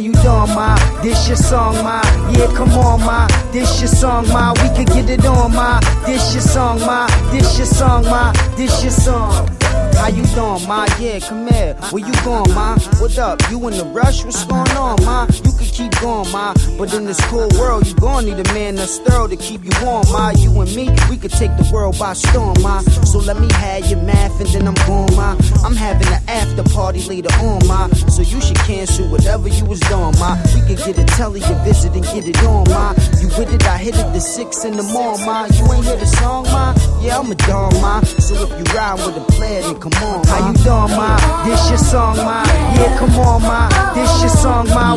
you doing, ma? This your song, ma? Yeah, come on, ma. This your song, ma. We could get it on, ma. This your song, ma. This your song, ma. This your song. How you doing, ma? Yeah, come here. Where you going, ma? What up? You in the rush? What's going on, ma? You can keep going, ma. But in this cool world, you gon' need a man that's thorough to keep you warm, ma. You and me, we could take the world by storm, ma. So let me have your math and then I'm gone, ma. I'm having an after party later on, ma. So you should cancel whatever you was doing, ma. Could get a telly a visit and get it on, ma. You with it, I hit it the six in the morning, ma. You ain't hear the song, ma? Yeah, I'm a dog, ma. So if you ride with a player, then come on, ma. How you doing, ma? This your song, ma. Yeah, come on, ma. This your song, ma.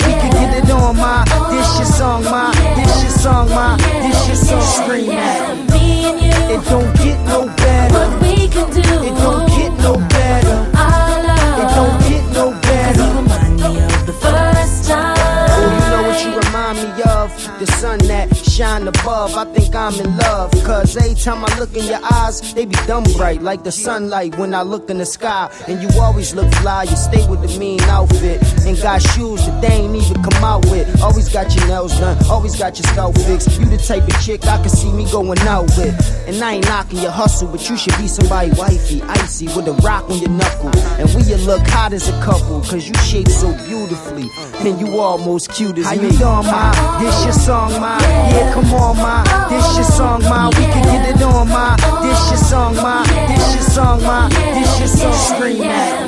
Sun that shine above. I think I'm in love. Cause every time I look in your eyes, they be dumb bright like the sunlight when I look in the sky. And you always look fly. You stay with the mean outfit. And got shoes that they ain't even come out with. Always got your nails done. Always got your scalp fixed. You the type of chick I can see me going out with. And I ain't knocking your hustle, but you should be somebody wifey, icy, with a rock on your knuckle. And we you look hot as a couple, cause you shape so beautifully. And you almost cute as How me. How you doing, ma? This your song, ma. Yeah, come on, ma. This your song, ma. We can get it on, ma. This your song, ma. This your song, ma. This your song. Scream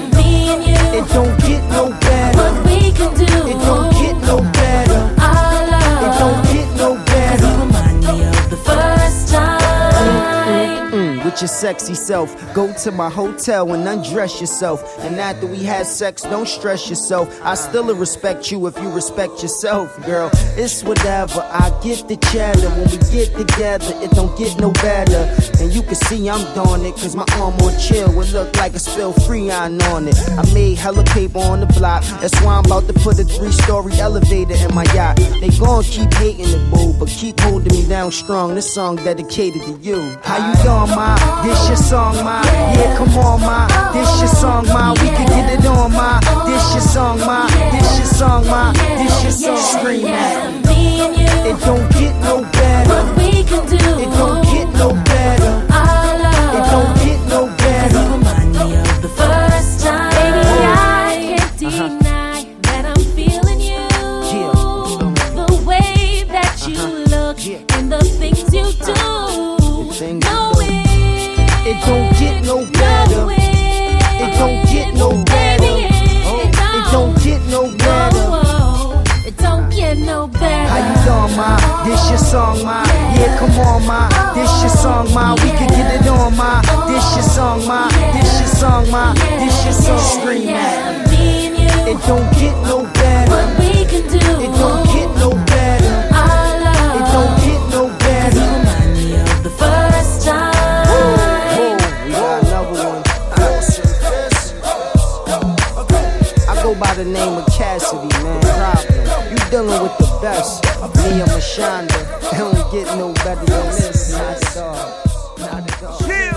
with your sexy self. Go to my hotel and undress yourself. And after we had sex, don't stress yourself. I still respect you if you respect yourself, girl. It's whatever. I get the chatter. When we get together, it don't get no better. And you can see I'm doing it, cause my arm on chill would look like a spill freon on it. I made hella paper on the block. That's why I'm about to put a three story elevator in my yacht. They gon' keep hating it, boo, but keep holding me down strong. This song dedicated to you. How you doing, ma? This your song, ma. Yeah, come on, ma. This your song, ma. We can get it on, ma. This your song, ma. This your song, ma. This your song. Scream at me. Me and you, It don't get no better. what we can do. It don't get no better. Our love. It don't get no better. remind me of the first time. Baby, I can't uh-huh. deny that It don't get no better. It don't get no better. Oh, It don't get no better. It don't get no better. How you doing, ma? This your song, ma. Yeah, come on, ma. This your oh, song, ma. We can get it on, ma. This your song, ma. This your song, ma. This your song. Scream at me. Me and you. It don't get no better. by the name of Cassidy, man. Problem. You dealing with the best. Me and Mashonda. It don't get no better than this. Not at all. Not at all.